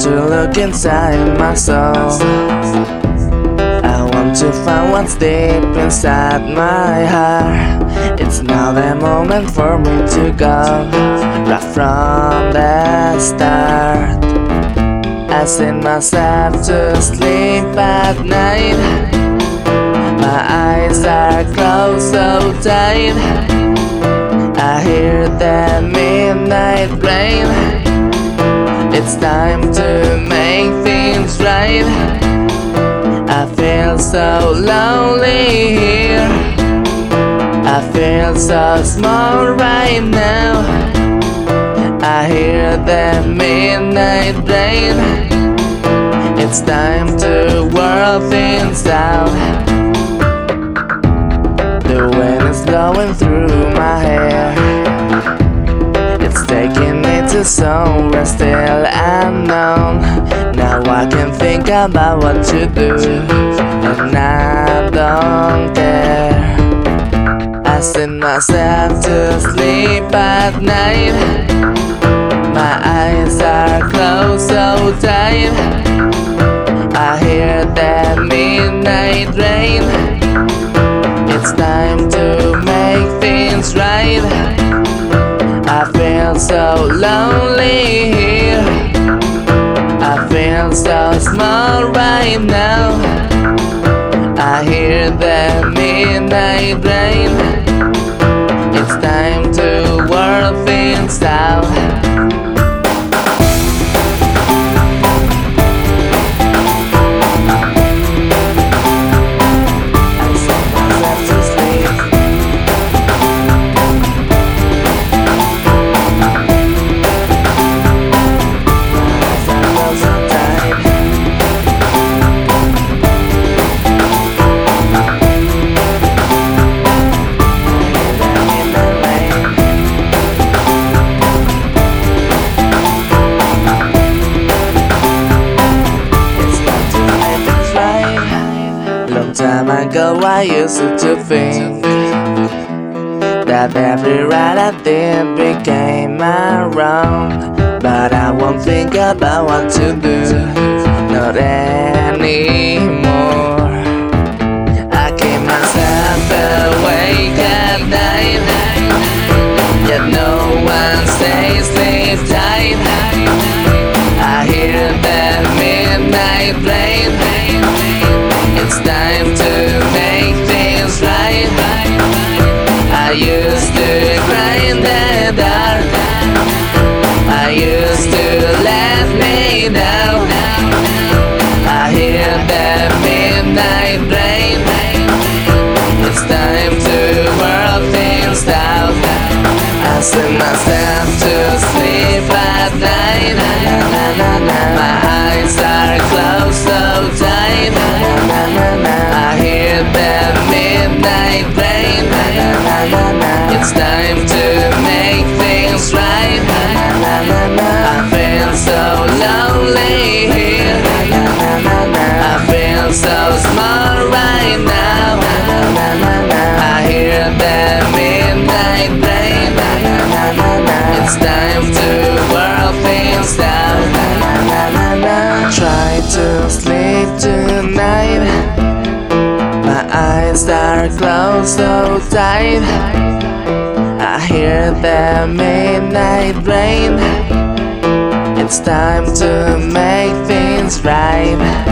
look inside my soul. I want to find what's deep inside my heart. It's now the moment for me to go, right from the start. I send myself to sleep at night. My eyes are closed so tight. I hear the midnight rain. It's time to make things right. I feel so lonely here. I feel so small right now. I hear the midnight rain. It's time to work things out. The wind is blowing through somewhere still unknown. Now I can think about what to do, and I don't care. I send myself to sleep at night. My eyes are closed so tight. I hear that midnight rain. It's time to make things right. I feel so lonely so small right now. I hear the midnight rain. It's time to work things out. Long time ago, I used to think that every right I did became my wrong. But I won't think about what to do, not anymore. I keep myself awake at night, yet no one says sleep tight. I hear the midnight rain. Send myself to sleep at night. My eyes are closed so tight. I hear the midnight rain. It's time eyes are closed so tight. I hear the midnight rain. It's time to make things right.